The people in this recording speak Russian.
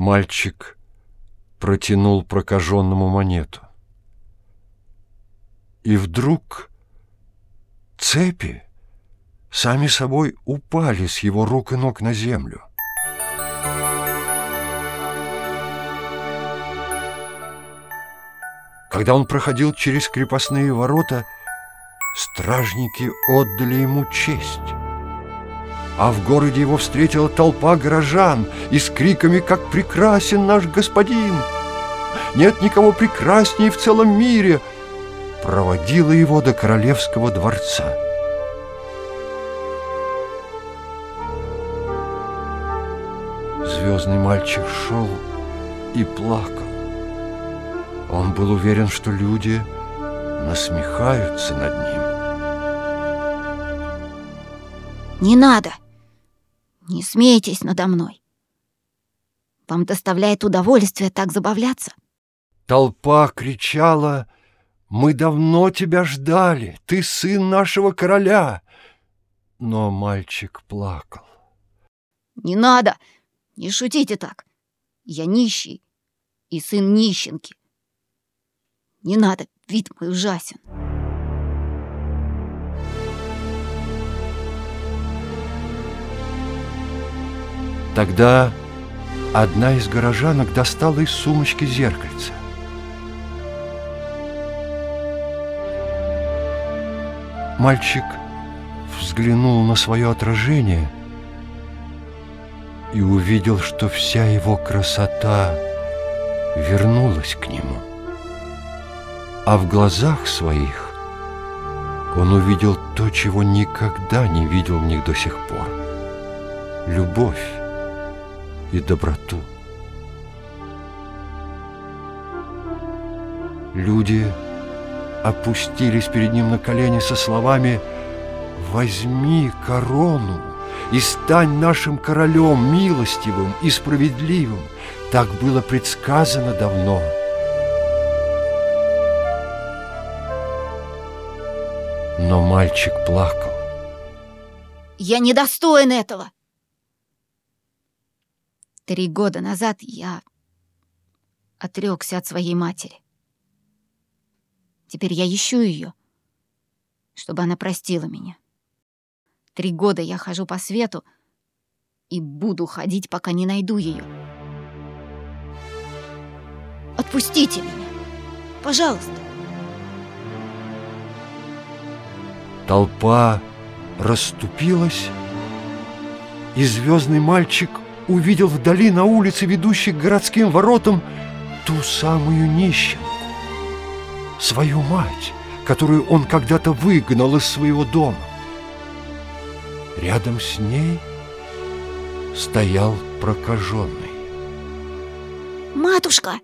Мальчик протянул прокаженному монету. И вдруг цепи сами собой упали с его рук и ног на землю. Когда он проходил через крепостные ворота, стражники отдали ему честь. А в городе его встретила толпа горожан и с криками «Как прекрасен наш господин!» «Нет никого прекраснее в целом мире!» проводила его до королевского дворца. Звездный мальчик шел и плакал. Он был уверен, что люди насмехаются над ним. Не надо! Не смейтесь надо мной. Вам доставляет удовольствие так забавляться. Толпа кричала «Мы давно тебя ждали! Ты сын нашего короля!» Но мальчик плакал. Не надо! Не шутите так! Я нищий и сын нищенки. Не надо, вид мой ужасен. Тогда одна из горожанок достала из сумочки зеркальце. Мальчик взглянул на свое отражение и увидел, что вся его красота вернулась к нему а в глазах своих он увидел то, чего никогда не видел в них до сих пор — любовь и доброту. Люди опустились перед ним на колени со словами «Возьми корону и стань нашим королем, милостивым и справедливым». Так было предсказано давно — Но мальчик плакал. Я недостоин этого. Три года назад я отрекся от своей матери. Теперь я ищу ее, чтобы она простила меня. Три года я хожу по свету и буду ходить, пока не найду ее. Отпустите меня, пожалуйста. Толпа расступилась, и звездный мальчик увидел вдали на улице, ведущей к городским воротам, ту самую нищенку, свою мать, которую он когда-то выгнал из своего дома. Рядом с ней стоял прокаженный. «Матушка!»